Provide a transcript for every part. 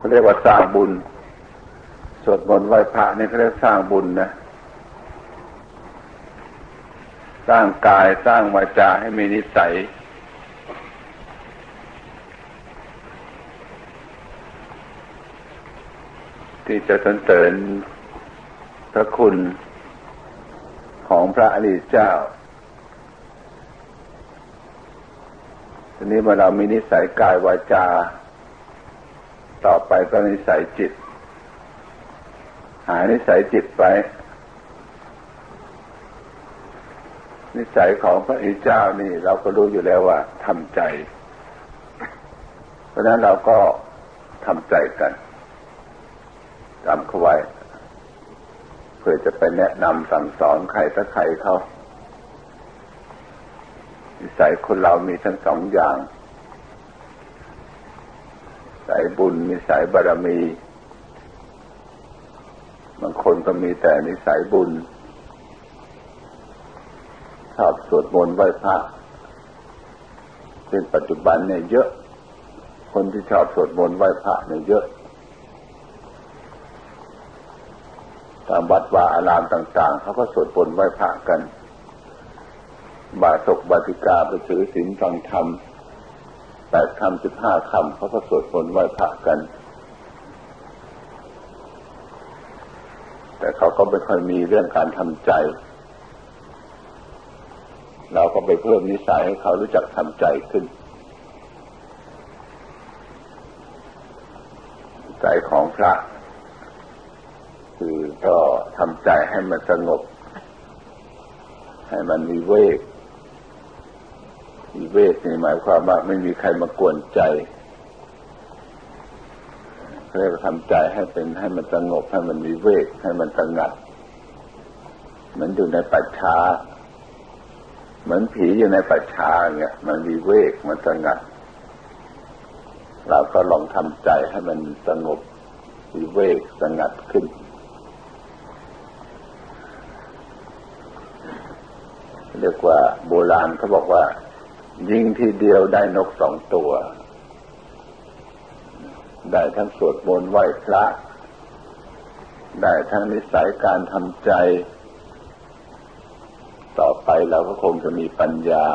เขาเรียกว่าสร้างบุญ สวดมนต์ไหว้พระนี่เขาเรียกสร้างบุญนะ สร้างกายสร้างวาจาให้มีนิสัย ที่จะสรรเสริญพระคุณของพระอริยเจ้าทีนี้เมื่อเรามีนิสัยกายวาจา ต่อไปก็นิสัยจิต หายนิสัยจิตไป นิสัยของพระอิเจ้านี่ เราก็รู้อยู่แล้วว่าทำใจ เพราะนั้นเราก็ทำใจกันจำเขาไว้เพื่อจะไปแนะนำสั่งสอนใครถ้าใครเขานิสัยคนเรามีทั้งสองอย่าง ยบุญมีสายบารมี บางคนก็มีแต่นิสัยบุญ ชอบสวดมนต์ไหว้พระเป็นปัจจุบันเนี่ยเยอะ คนที่ชอบสวดมนต์ไหว้พระเนี่ยเยอะตามวัดวาอารามต่างๆ เขาก็สวดมนต์ไหว้พระกัน บาศกบาติกาไปถือศีลฟังธรรม แปดคำสิบห้าคำเขาก็สวดมนต์ไหว้พระกัน แต่เขาก็ไม่ค่อยมีเรื่องการทำใจ เราก็ไปเพิ่มนิสัยให้เขารู้จักทำใจขึ้น ใจของพระ คือก็ทำใจให้มันสงบ ให้มันมีเวก มีเวกนี่หมายความว่าไม่มีใครมากวนใจเรียกว่าทำใจให้เป็นให้มันสงบให้มันมีเวก ให้มันสงัด เหมือนอยู่ในป่าชาเหมือนผีอยู่ในป่าชาเนี่ยมันมีเวกมันสงัด เราก็ลองทำใจให้มันสงบมีเวกสงัดขึ้นเรียกว่าโบราณเขาบอกว่า ยิงทีเดียวได้นกสองตัว ได้ทั้งสวดมนต์ไหว้พระ ได้ทั้งนิสัยการทำใจ ต่อไปเราก็คงจะมีปัญญา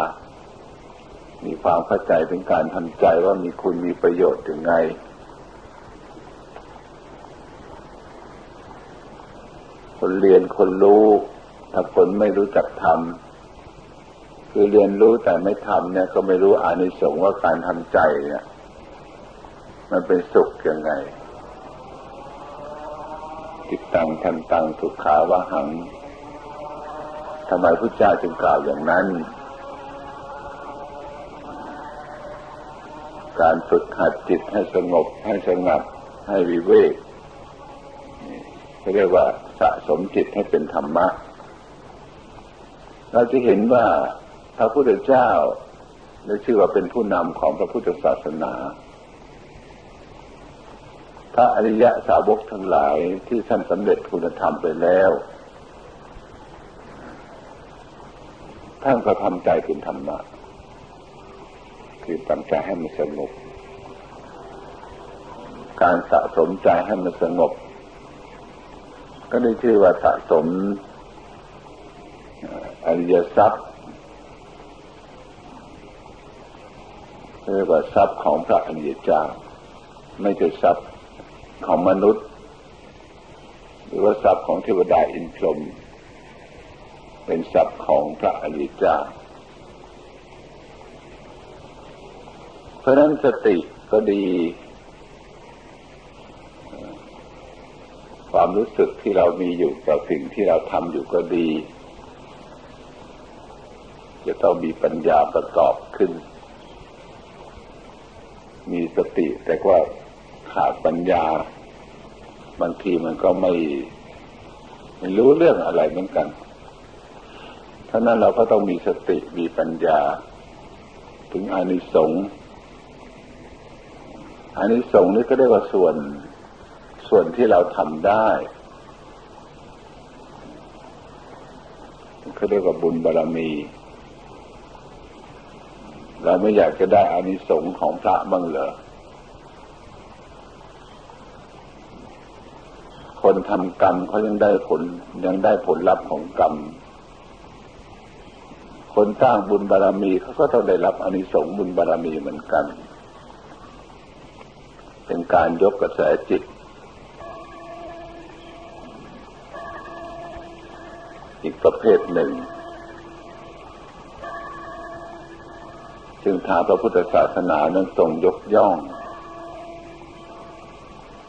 มีความเข้าใจถึงการทำใจว่ามีคุณมีประโยชน์ถึงไงคนเรียนคนรู้ ถ้าคนไม่รู้จักทำ คือเรียนรู้แต่ไม่ทำเนี่ย ก็ไม่รู้อานิสงส์ว่าการทำใจเนี่ย มันเป็นสุขยังไง ติดตังทันตังสุขาวะหังทำไมพระเจ้าจึงกล่าวอย่างนั้น การฝึกหัดจิตให้สงบให้สงัดให้วิเวกเขาเรียกว่าสะสมจิตให้เป็นธรรมะ เราจะเห็นว่า พระพุทธเจ้าได้ชื่อว่าเป็นผู้นำของพระพุทธศาสนา พระอริยะสาวกทั้งหลายที่ท่านสำเร็จคุณธรรมไปแล้วท่านก็ทำใจเป็นธรรมะ คือตั้งใจให้มันสงบ การสะสมใจให้มันสงบ ก็ได้ชื่อว่าสะสมอริยทรัพย์ เรียกว่าทรัพย์ของพระอริยเจ้า ไม่ใช่ทรัพย์ของมนุษย์ หรือว่าทรัพย์ของเทวดาอินทรมเป็นทรัพย์ของพระอริยเจ้า เพราะนั้นสติก็ดี ความรู้สึกที่เรามีอยู่กับสิ่งที่เราทำอยู่ก็ดี จะต้องมีปัญญาประกอบขึ้น มีสติ แต่ว่าขาดปัญญา บางทีมันก็ไม่ไม่รู้เรื่องอะไรเหมือนกันท่านั้นเราก็ต้องมีสติมีปัญญา ถึงอานิสงส์อานิสงส์นี่ก็เรียกว่าส่วนส่วนที่เราทำได้เขาเรียกว่าบุญบารรมี เราไม่อยากจะได้อานิสงส์ของพระบ้างเหรอ คนทำกรรมเขายังได้ผลยังได้ผลลัพธ์ของกรรม คนสร้างบุญบารรมีเขาก็ต้องได้รับอานิสงส์บุญบารรมีเหมือนกัน เป็นการยกกระแสจิตอีกประเภทหนึ่ง ซึ่งทางพระพุทธศาสนานั้นทรงยกย่อง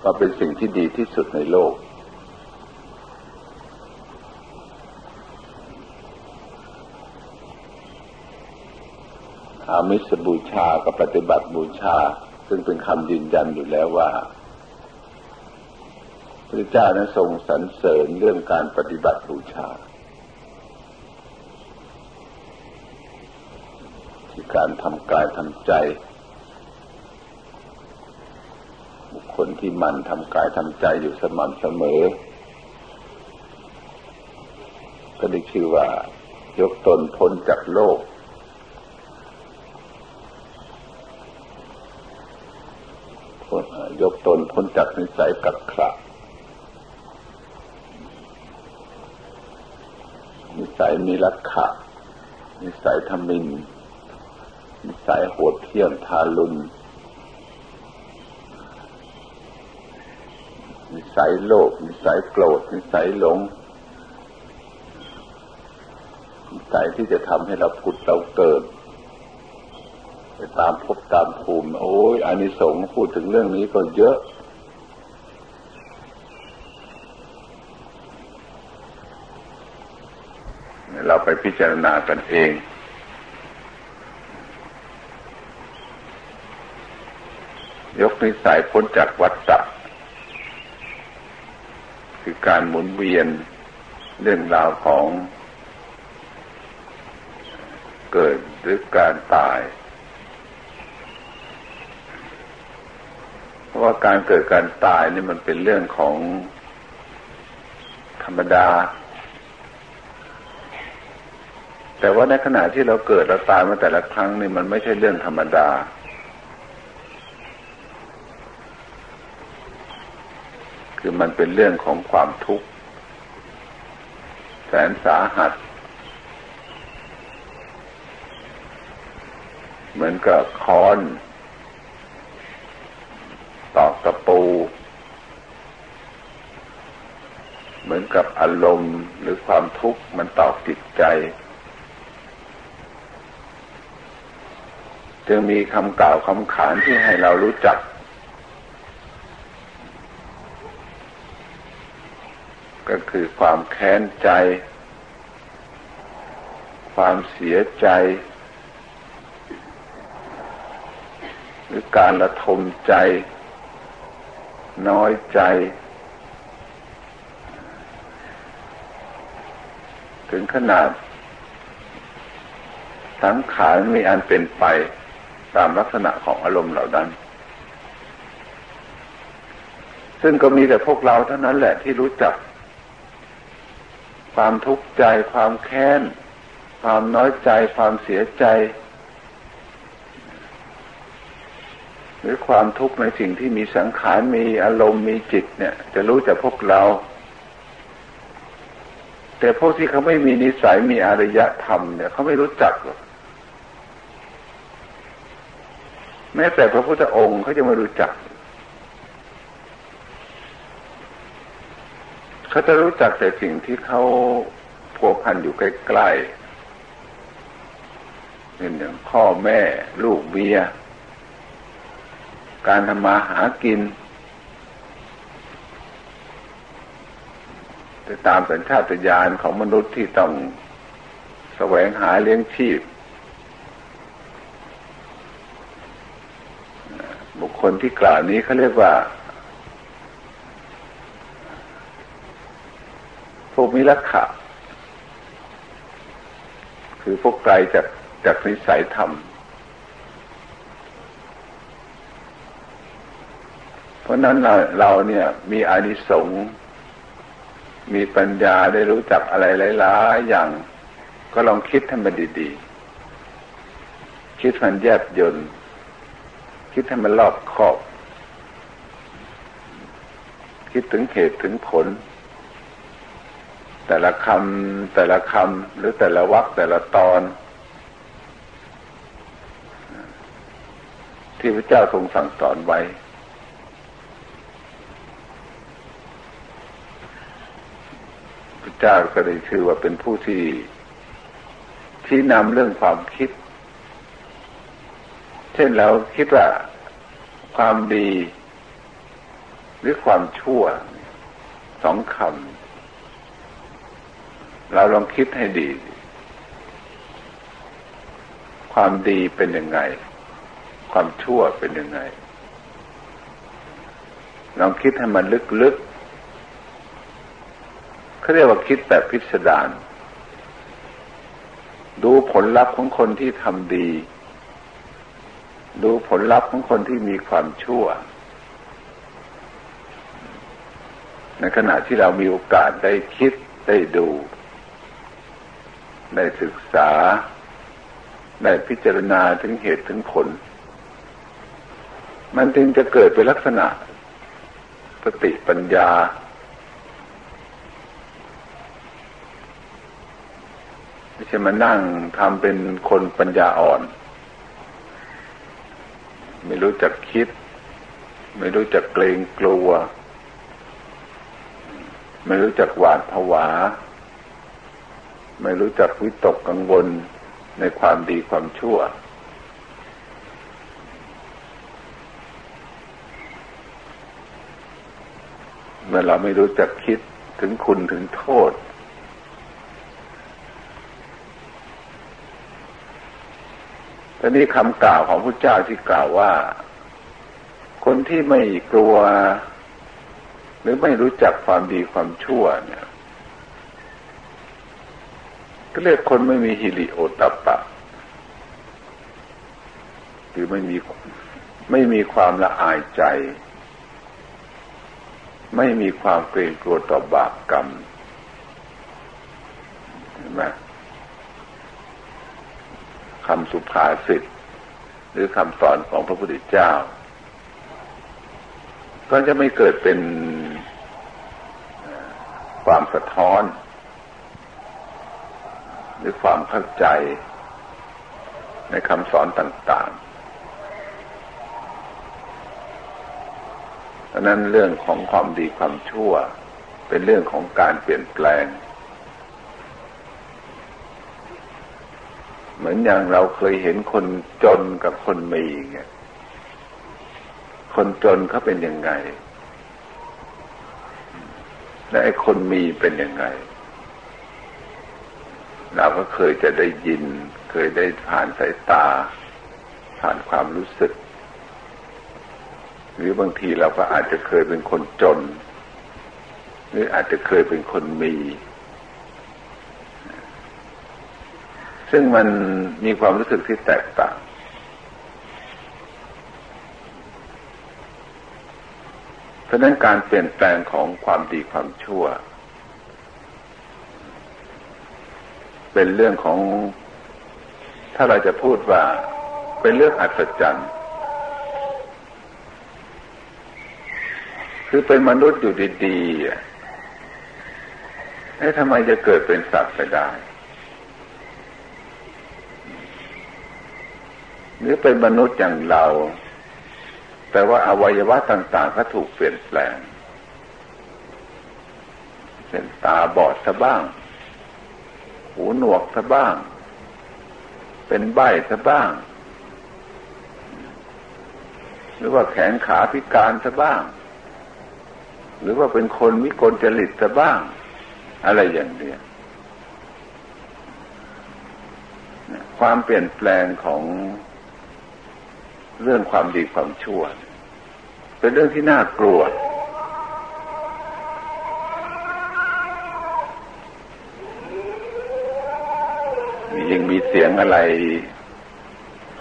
ว่าเป็นสิ่งที่ดีที่สุดในโลก อามิสบูชากับปฏิบัติบูชา ซึ่งเป็นคำยืนยันอยู่แล้วว่าพระเจ้านั้นทรงสรรเสริญเรื่องการปฏิบัติบูชา คือการทำกายทำใจ บุคคลที่มันทำกายทำใจอยู่สม่ำเสมอ ก็ได้ชื่อว่ายกตนพ้นจากโลก ยกตนพ้นจากนิสัยกักขระนิสัยมีลักขะนิสัยทมิน นิสัยโหดเที่ยมทารุณนิสัยโลภนิสัยโกรธนิสัยหลง นิสัยที่จะทำให้เราผุดเราเกิดไปตามพบตามภูมิ โอ้ยอานิสงส์พูดถึงเรื่องนี้ก็เยอะ เราไปพิจารณากันเอง ยกนิสัยพ้นจากวัฏฏะคือการหมุนเวียนเรื่องราวของเกิดหรือการตาย เพราะว่าการเกิดการตายนี่มันเป็นเรื่องของธรรมดา แต่ว่าในขณะที่เราเกิดเราตายมาแต่ละครั้งนี่มันไม่ใช่เรื่องธรรมดา คือมันเป็นเรื่องของความทุกข์แสนสาหัส เหมือนกับค้อน ตอกตะปู เหมือนกับอารมณ์หรือความทุกข์มันตอกจิตใจ จึงมีคำกล่าวคำขานที่ให้เรารู้จัก ก็คือความแค้นใจ ความเสียใจ หรือการระทมใจ น้อยใจ ถึงขนาด สังขารมีอันเป็นไปตามลักษณะของอารมณ์เหล่านั้นซึ่งก็มีแต่พวกเราเท่านั้นแหละที่รู้จัก ความทุกข์ใจ ความแค้น ความน้อยใจ ความเสียใจ หรือความทุกข์ในสิ่งที่มีสังขารมีอารมณ์มีจิตเนี่ย จะรู้จากพวกเรา แต่พวกที่เขาไม่มีนิสัยมีอารยธรรมเนี่ยเขาไม่รู้จักหรอกแม้แต่พระพุทธองค์เขาจะไม่รู้จักเขาจะรู้จักแต่สิ่งที่เขาพัวพันอยู่ใกล้ๆเป็นอย่างพ่อแม่ลูกเบีย การทำมาหากิน แต่ตามสัญชาตญาณของมนุษย์ที่ต้องแสวงหาเลี้ยงชีพ บุคคลที่กล่าวนี้เขาเรียกว่าพวก มิลักขะคือพวกไกลจากจากนิสัยธรรม เพราะนั้นเราเราเนี่ยมีอานิสงส์มีปัญญาได้รู้จักอะไรหลายๆอย่างก็ลองคิดให้มันดีๆ คิดมันแยบยนต์คิดให้มันรอบคอบ คิดถึงเหตุถึงผล แต่ละคำแต่ละคำหรือแต่ละวรรคแต่ละตอน ที่พระเจ้าทรงสั่งสอนไว้ พระเจ้าก็ได้ชื่อว่าเป็นผู้ที่ที่นำเรื่องความคิด เช่นเราคิดว่าความดี หรือความชั่วสองคำ เราลองคิดให้ดี ความดีเป็นยังไง ความชั่วเป็นยังไง ลองคิดให้มันลึกๆเขาเรียกว่าคิดแบบพิสดารดูผลลัพธ์ของคนที่ทำดี ดูผลลัพธ์ของคนที่มีความชั่ว ในขณะที่เรามีโอกาสได้คิดได้ดู ได้ศึกษา ได้พิจารณาถึงเหตุถึงผล มันจึงจะเกิดเป็นลักษณะสติปัญญา ไม่ใช่มานั่งทำเป็นคนปัญญาอ่อน ไม่รู้จักคิด ไม่รู้จักเกรงกลัว ไม่รู้จักหวาดผวา ไม่รู้จักวิตกกังวลในความดีความชั่ว เมื่อเราไม่รู้จักคิดถึงคุณถึงโทษ ทีนี้คำกล่าวของพระเจ้าที่กล่าวว่า คนที่ไม่กลัว หรือไม่รู้จักความดีความชั่วเนี่ย ก็เรียกคนไม่มีฮิริโอตปะ คือไม่มีไม่มีความละอายใจ ไม่มีความเกรงกลัวต่อบาปกรรมเห็นไหมคำสุภาษิตหรือคำสอนของพระพุทธเจ้า ก็จะไม่เกิดเป็นความสะท้อน รือความเข้าใจ ในคำสอนต่างๆดังนั้นเรื่องของความดีความชั่ว เป็นเรื่องของการเปลี่ยนแปลง เหมือนอย่างเราเคยเห็นคนจนกับคนมีเงี้ยคนจนเขาเป็นยังไง และไอ้คนมีเป็นยังไง เราก็เคยจะได้ยิน เคยได้ผ่านสายตา ผ่านความรู้สึก หรือบางทีเราก็อาจจะเคยเป็นคนจน หรืออาจจะเคยเป็นคนมี ซึ่งมันมีความรู้สึกที่แตกต่างเพราะนั้นการเปลี่ยนแปลงของความดีความชั่ว เป็นเรื่องของ ถ้าเราจะพูดว่า เป็นเรื่องอัศจรรย์คือเป็นมนุษย์อยู่ดีๆเอ๊ะทำไมจะเกิดเป็นสัตว์ไปได้ หรือเป็นมนุษย์อย่างเรา แต่ว่าอวัยวะต่างๆก็ถูกเปลี่ยนแปลง เป็นตาบอดซะบ้าง หูหนวกซะบ้าง เป็นใบ้ซะบ้าง หรือว่าแขนขาพิการซะบ้าง หรือว่าเป็นคนวิกลจริตซะบ้าง อะไรอย่างเนี้ยความเปลี่ยนแปลงของเรื่องความดีความชั่ว เป็นเรื่องที่น่ากลัว ยิ่งมี เสียงอะไร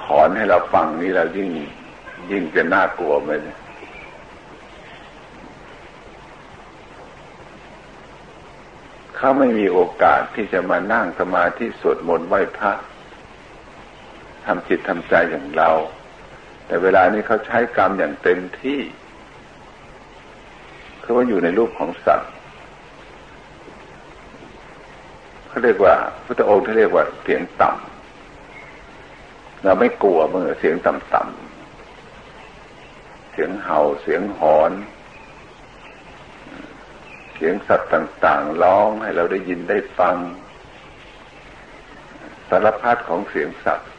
ขอนให้เราฟังนี่เรายิ่งยิ่งจะน่ากลัวไหมเขาไม่มีโอกาสที่จะมานั่งสมาธิสวดมนต์ไหว้พระทำจิตทำใจอย่างเรา แต่เวลานี้เขาใช้กรรมอย่างเต็มที่เคือว่าอยู่ในรูปของสัตว์ เขาเรียกว่าพุทธองค์เขาเรียกว่าเสียงต่ำเราไม่กลัวเมื่อเสียงต่ำๆเสียงเห่าเสียงหอน เสียงสัตว์ต่างๆร้องให้เราได้ยินได้ฟัง สารพัดของเสียงสัตว์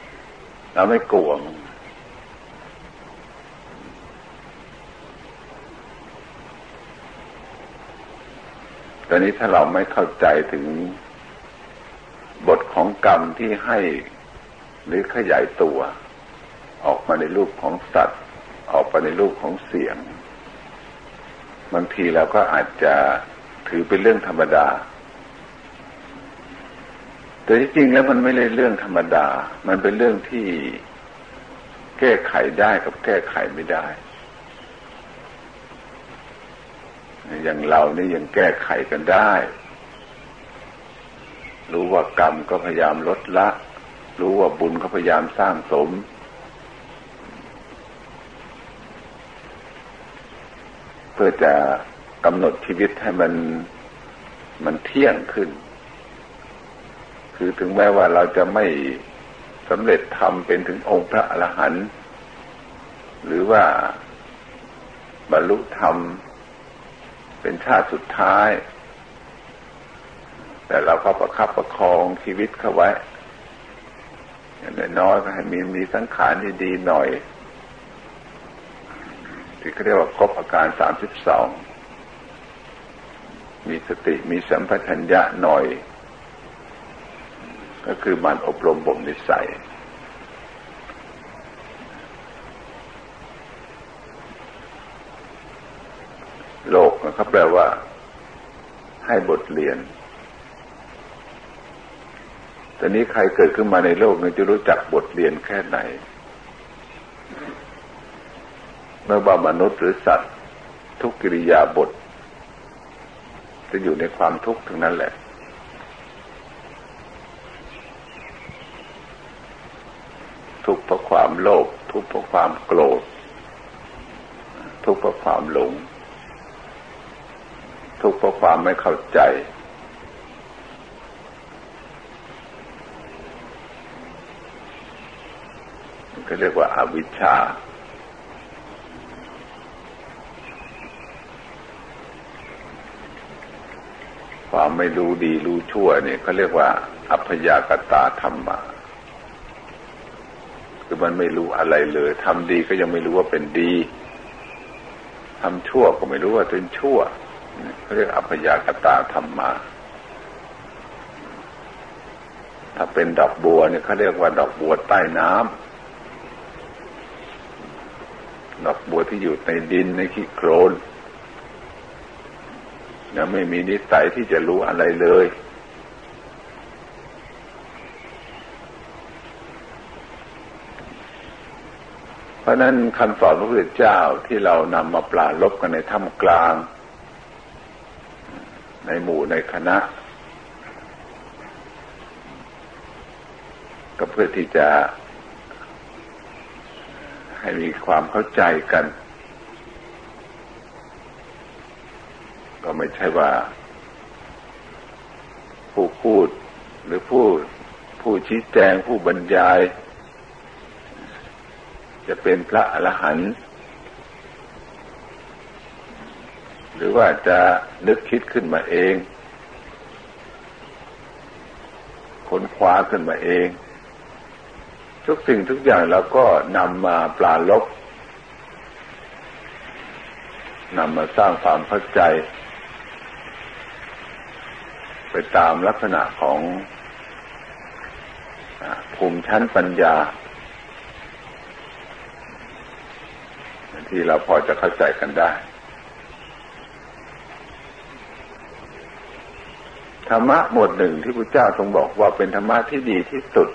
เราไม่กลัวมันตอนนี้ถ้าเราไม่เข้าใจถึง บทของกรรมที่ให้หรือขยายตัว ออกมาในรูปของสัตว์ ออกมาในรูปของเสียง บางทีเราก็อาจจะถือเป็นเรื่องธรรมดา แต่ที่จริงแล้วมันไม่ใช่เรื่องธรรมดา มันเป็นเรื่องที่แก้ไขได้กับแก้ไขไม่ได้ อย่างเรานี่ยังแก้ไขกันได้ รู้ว่ากรรมก็พยายามลดละ รู้ว่าบุญก็พยายามสร้างสม เพื่อจะกำหนดชีวิตให้มันมันเที่ยงขึ้น คือถึงแม้ว่าเราจะไม่สำเร็จทำเป็นถึงองค์พระอรหันต์หรือว่าบรรลุธรรม เป็นชาติสุดท้าย แต่เราก็ประคับประคองชีวิตเข้าไว้อย่างน้อยก็ให้มีมีสังขารดีๆหน่อย ที่เขาเรียกว่าครบอาการสามสิบสองมีสติมีสัมปชัญญะหน่อย ก็คือมันอบรมบ่มนิสัยโลกนะครับแปลว่า ให้บทเรียน แตอนนี้ใครเกิดขึ้นมาในโลกเนี่ยจะรู้จักบทเรียนแค่ไหนเมื่อว่ามนุษย์หรือสัตว์ ทุกกิริยาบท จะอยู่ในความทุกข์ทั้งนั้นแหละ ทุกข์เพราะความโลภทุกข์เพราะความโกรธ ทุกข์เพราะความหลง ทุกข์เพราะความไม่เข้าใจ ก็เรียกว่าอาวิชชา ความไม่รู้ดีรู้ชั่วเนี่ยเขาเรียกว่า อัพยากตาธรรมะคือมันไม่รู้อะไรเลยทำดีก็ยังไม่รู้ว่าเป็นดีทำชั่วก็ไม่รู้ว่าเป็นชั่วเขาเรียกอัพยากตาธรรมาถ้าเป็นดอกบัวเนี่ยเขาเรียกว่าดอกบัวใต้น้ำ ดอกบัวที่อยู่ในดินในขี้โคลนแล้วไม่มีนิสัยที่จะรู้อะไรเลย เพราะนั้นคำสอนพระพุทธเจ้าที่เรานำมาปราลบกันในถ้ำกลาง ในหมู่ในคณะ ก็เพื่อที่จะ ให้มีความเข้าใจกัน ก็ไม่ใช่ว่า ผู้พูดหรือผู้ผู้ชี้แจงผู้บรรยาย จะเป็นพระอรหันต์หรือว่าจะนึกคิดขึ้นมาเอง ค้นคว้าขึ้นมาเอง ทุกสิ่งทุกอย่างเราก็นำมาปลาลบนำมาสร้างความเข้าใจ ไปตามลักษณะของภูมิชั้นปัญญา ที่เราพอจะเข้าใจกันได้ธรรมะหมวดหนึ่งที่พระเจ้าทรงบอกว่าเป็นธรรมะที่ดีที่สุด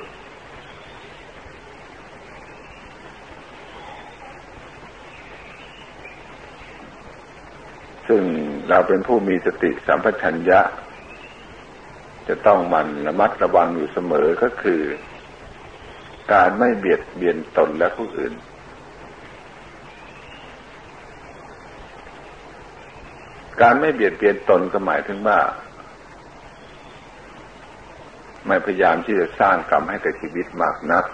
ซึ่งเราเป็นผู้มีสติสัมปชัญญะ จะต้องมันระมัดระวังอยู่เสมอก็คือ การไม่เบียดเบียนตนและผู้อื่น การไม่เบียดเบียนตนก็หมายถึงว่า ไม่พยายามที่จะสร้างกรรมให้กับชีวิตมากนัก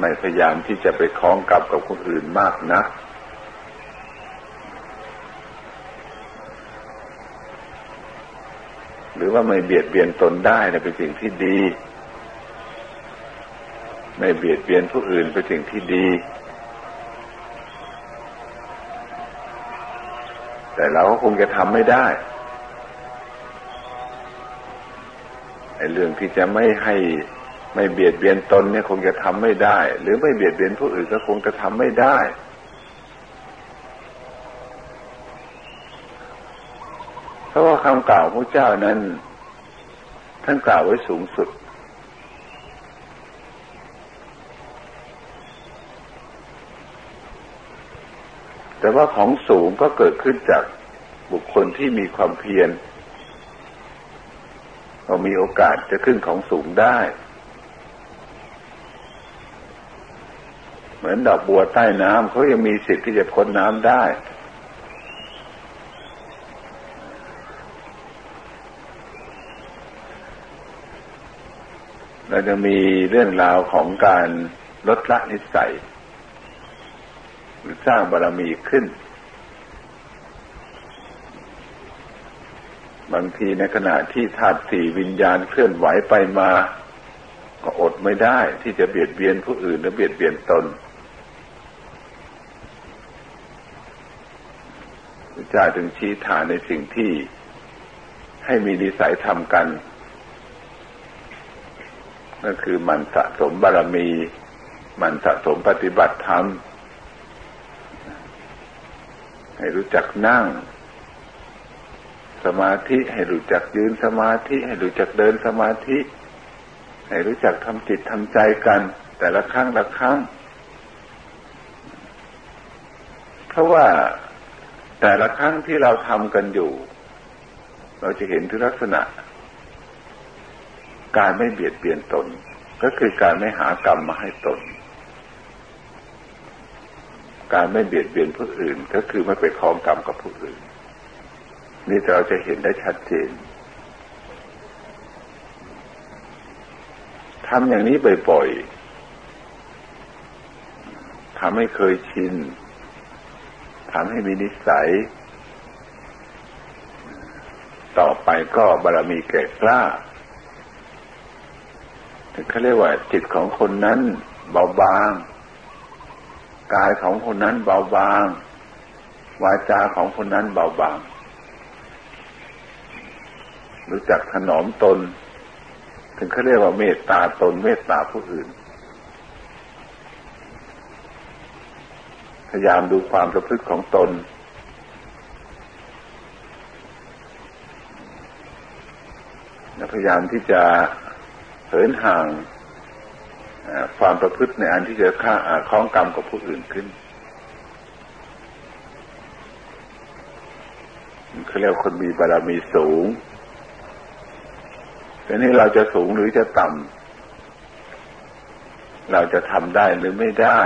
ไม่พยายามที่จะไปคล้องกับกับคนอื่นมากนักหรือว่าไม่เบียดเบียนตนได้นะเป็นสิ่งที่ดี ไม่เบียดเบียนผู้อื่นเป็นสิ่งที่ดี แต่เราก็คงจะทำไม่ได้ไอ้เรื่องที่จะไม่ให้ ไม่เบียดเบียนตนเนี่ยคงจะทำไม่ได้ หรือไม่เบียดเบียนผู้อื่นก็คงจะทำไม่ได้ เพราะว่าคำกล่าวพระเจ้านั้น ท่านกล่าวไว้สูงสุด แต่ว่าของสูงก็เกิดขึ้นจากบุคคลที่มีความเพียรเรามีโอกาสจะขึ้นของสูงได้ เห มือนดอกบัวใต้น้ำเขายังมีสิทธิ์ที่จะพ้นน้ำได้เราจะมีเรื่องราวของการลดละนิสัยสร้างบารรมีขึ้น บางทีในขณะที่ธาตุสี่วิญญาณเคลื่อนไหวไปมา ก็อดไม่ได้ที่จะเบียดเบียนผู้อื่นหรือเบียดเบียนตน ระเจ้าจึงชี้ฐานในสิ่งที่ให้มีนิสัยทำกันนั่นคือมันสะสมบารมี มันสะสมปฏิบัติธรรม ให้รู้จักนั่ง สมาธิให้รู้จักยืนสมาธิ ให้รู้จักเดินสมาธิ ให้รู้จักทำจิตทำใจกัน แต่ละครั้งละครั้ง เพราะว่า แต่ละครั้งที่เราทำกันอยู่ เราจะเห็นถึงลักษณะ การไม่เบียดเบียนตน ก็คือการไม่หากรรมมาให้ตน การไม่เบียดเบียนผู้อื่น ก็คือไม่ไปคล้องกรรมกับผู้อื่น นี่เราจะเห็นได้ชัดเจนทำอย่างนี้บ่อยๆทำให้เคยชิน ทำให้มีนิสัย ต่อไปก็บารมีแก่กล้าเขาเรียกว่าจิตของคนนั้นเบาบาง กายของคนนั้นเบาบาง วาจาของคนนั้นเบาบาง รู้จักถนอมตน ถึงเขาเรียกว่าเมตตาตนเมตตาผู้อื่น พยายามดูความประพฤติของตน และพยายามที่จะเหินห่างความประพฤติในอันที่จะฆ่าคล้องกรรมกับผู้อื่นขึ้นเขาเรียกคนมีบารมีสูงแต่นี่เราจะสูงหรือจะต่ำเราจะทำได้หรือไม่ได้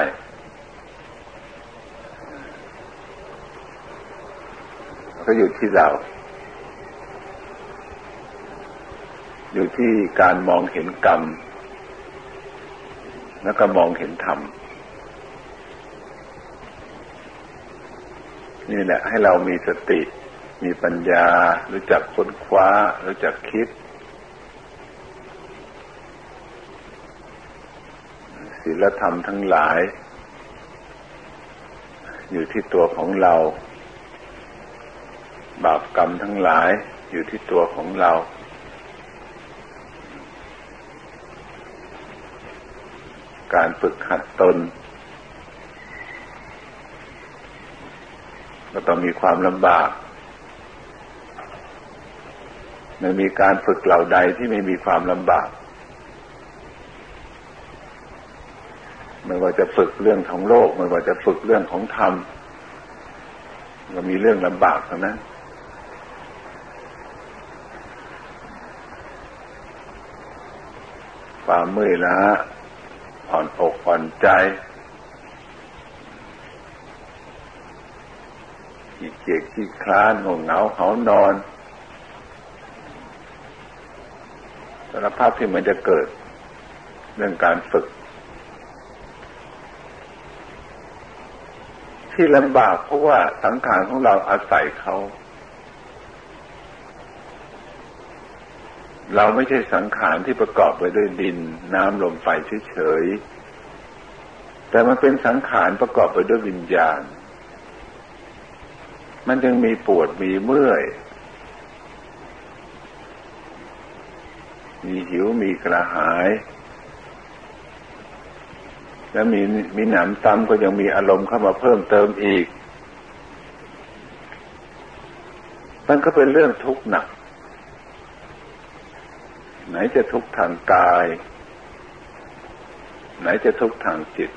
ก็อยู่ที่เรา อยู่ที่การมองเห็นกรรม แล้วก็มองเห็นธรรม นี่แหละ ให้เรามีสติ มีปัญญา รู้จักค้นคว้า รู้จักคิดศีลธรรมทั้งหลาย อยู่ที่ตัวของเรา บาปกรรมทั้งหลายอยู่ที่ตัวของเรา การฝึกหัดตน ก็ต้องมีความลำบากไม่มีการฝึกเหล่าใดที่ไม่มีความลำบาก ไม่ว่าจะฝึกเรื่องของโลก ไม่ว่าจะฝึกเรื่องของธรรม ก็มีเรื่องลำบากเท่านั้น ความเมื่อยล้าอ่อนอกอ่อนใจขี้เกียจขี้คลานหงเหงาเหานอนสารภาพที่มันจะเกิดเรื่องการฝึก ที่ลำบากเพราะว่าสังขารของเราอาศัยเขา เราไม่ใช่สังขารที่ประกอบไปด้วยดิน น้ำลมไฟเฉยๆ แต่มันเป็นสังขารประกอบไปด้วยวิญญาณ มันจึงมีปวดมีเมื่อย มีหิวมีกระหาย แล้วมีมีหนามซ้ำก็ยังมีอารมณ์เข้ามาเพิ่มเติมอีก มันก็เป็นเรื่องทุกข์หนัก ไหนจะทุกข์ทางกาย ไหนจะทุกข์ทางจิต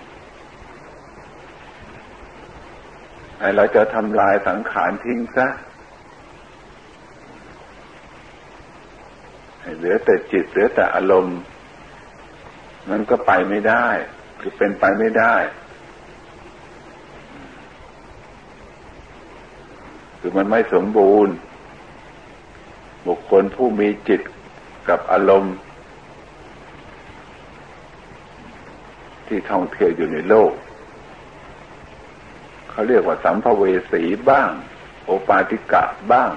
ไอเราจะทำลายสังขารทิ้งซะเหลือแต่จิตเหลือแต่อารมณ์ มันก็ไปไม่ได้คือเป็นไปไม่ได้ คือมันไม่สมบูรณ์ บุคคลผู้มีจิต กับอารมณ์ ที่ท่องเที่ยวอยู่ในโลก เขาเรียกว่าสัมภเวสีบ้าง โอปาติกะบ้าง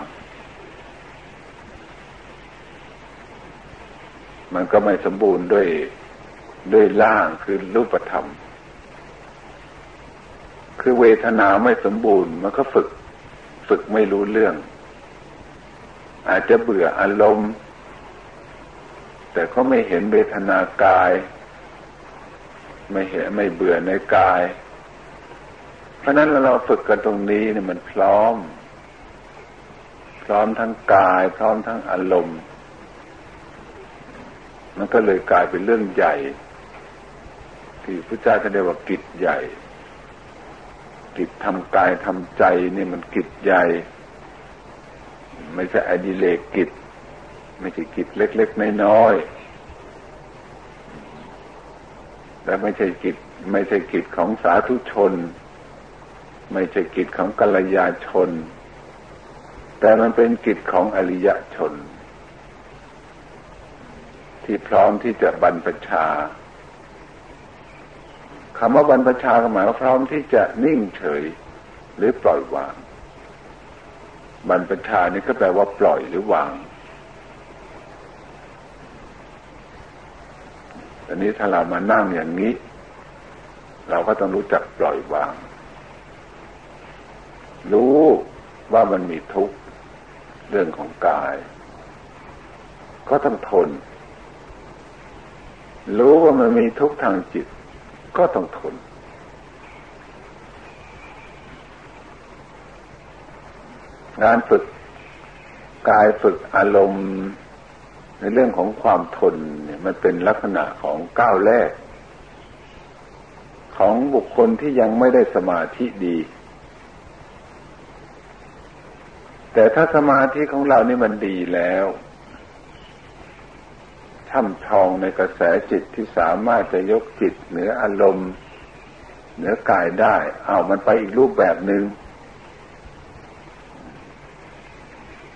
มันก็ไม่สมบูรณ์ด้วยด้วยล่างคือรูปธรรม คือเวทนาไม่สมบูรณ์ มันก็ฝึก ฝึกไม่รู้เรื่อง อาจจะเบื่ออารมณ์ แต่เขาไม่เห็นเวทนากาย ไม่เห็นไม่เบื่อในกาย เพราะนั้นเราฝึกกันตรงนี้เนี่ยมันพร้อม พร้อมทั้งกาย พร้อมทั้งอารมณ์ มันก็เลยกลายเป็นเรื่องใหญ่ ที่พระเจ้าจะเรียกว่ากิจใหญ่ กิจทำกายทำใจนี่มันกิจใหญ่ ไม่ใช่อดิเลกกิจ ไม่ใช่กิจเล็กๆน้อยๆและไม่ใช่กิจไม่ใช่กิจของสาธุชน ไม่ใช่กิจของกัลยาชน แต่มันเป็นกิจของอริยชน ที่พร้อมที่จะบรรพชาคำว่าบรรพชาหมายว่าพร้อมที่จะนิ่งเฉยหรือปล่อยวาง บรรพชานี่ก็แปลว่าปล่อยหรือวาง อันนี้ถ้าเรามานั่งอย่างนี้ เราก็ต้องรู้จักปล่อยวาง รู้ว่ามันมีทุกข์เรื่องของกาย ก็ต้องทน รู้ว่ามันมีทุกข์ทางจิต ก็ต้องทน งานฝึกกายฝึกอารมณ์ ในเรื่องของความทนเนี่ยมันเป็นลักษณะของก้าวแรก ของบุคคลที่ยังไม่ได้สมาธิดี แต่ถ้าสมาธิของเรานี่มันดีแล้วช่ำชองในกระแสจิตที่สามารถจะยกจิตเหนืออารมณ์ เหนือกายได้ เอามันไปอีกรูปแบบหนึง่ง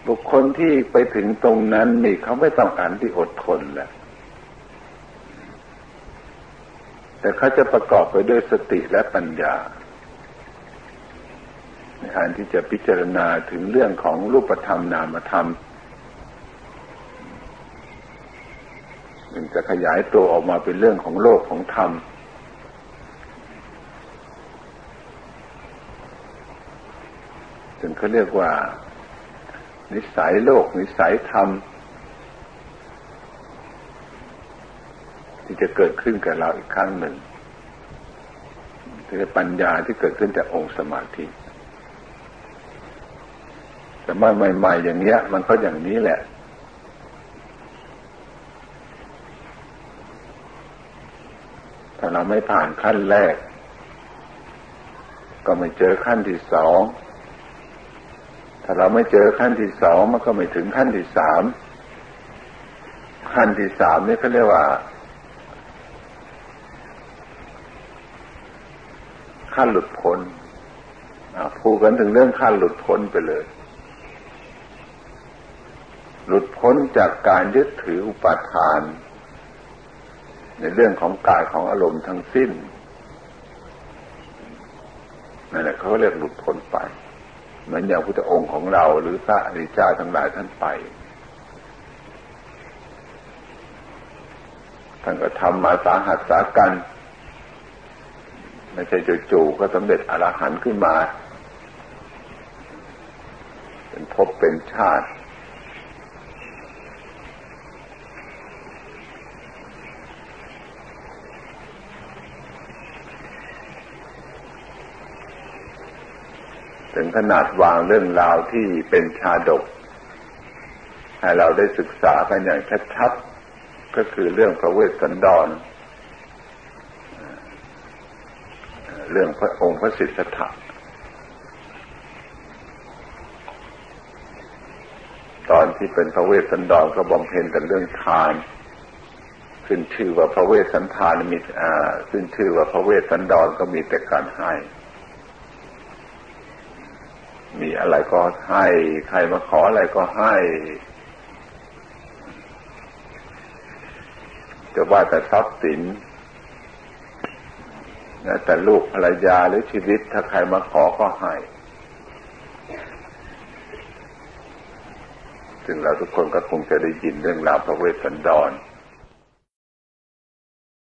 บุคคลที่ไปถึงตรงนั้นนี่เขาไม่ต้องการที่อดทนแหละแต่เขาจะประกอบไปด้วยสติและปัญญาในการที่จะพิจารณาถึงเรื่องของรูปธรรมนามธรรมมันจะขยายตัวออกมาเป็นเรื่องของโลกของธรรมจึงเขาเรียกว่า นิสัยโลก นิสัยธรรม ที่จะเกิดขึ้นกับเราอีกครั้งหนึ่งคือปัญญาที่เกิดขึ้นจากองค์สมาธิแต่เมื่อใหม่ ๆ อย่างเนี้ย มันก็อย่างนี้แหละ ถ้าเราไม่ผ่านขั้นแรก ก็ไม่เจอขั้นที่สอง ถ้าเราไม่เจอขั้นที่สองมันก็ไม่ถึงขั้นที่สามขั้นที่สามนี่เขาเรียกว่า ขั้นหลุดพ้นพูดกันถึงเรื่องขั้นหลุดพ้นไปเลย หลุดพ้นจากการยึดถืออุปาทาน ในเรื่องของกายของอารมณ์ทั้งสิ้นนั่นแหละเขาเรียกหลุดพ้นไป เหมือนอย่างพุทธองค์ของเรา หรือพระอริยเจ้าทั้งหลายท่านไป ท่านก็ทำมาสาหัสสากันไม่ใช่จู่ๆก็สำเร็จอรหันต์ขึ้นมา เป็นภพเป็นชาติ ถึงขนาดวางเรื่องราวที่เป็นชาดก ให้เราได้ศึกษากันอย่างชัดๆก็คือเรื่องพระเวสสันดร เรื่องพระองค์พระสิทธัตถะตอนที่เป็นพระเวสสันดรก็บำเพ็ญแต่เรื่องทานขึ้นชื่อว่าพระเวสสันทานมีอ่าขึ้นชื่อว่าพระเวสสันดรก็มีแต่การให้มี อะไรก็ให้ ใครมาขออะไรก็ให้จะว่าแต่ทรัพย์สินนะแต่ลูกภรรยาหรือชีวิต ถ้าใครมาขอก็ให้ซึ่งเราทุกคนก็คงจะได้ยินเรื่องราวพระเวสสันดร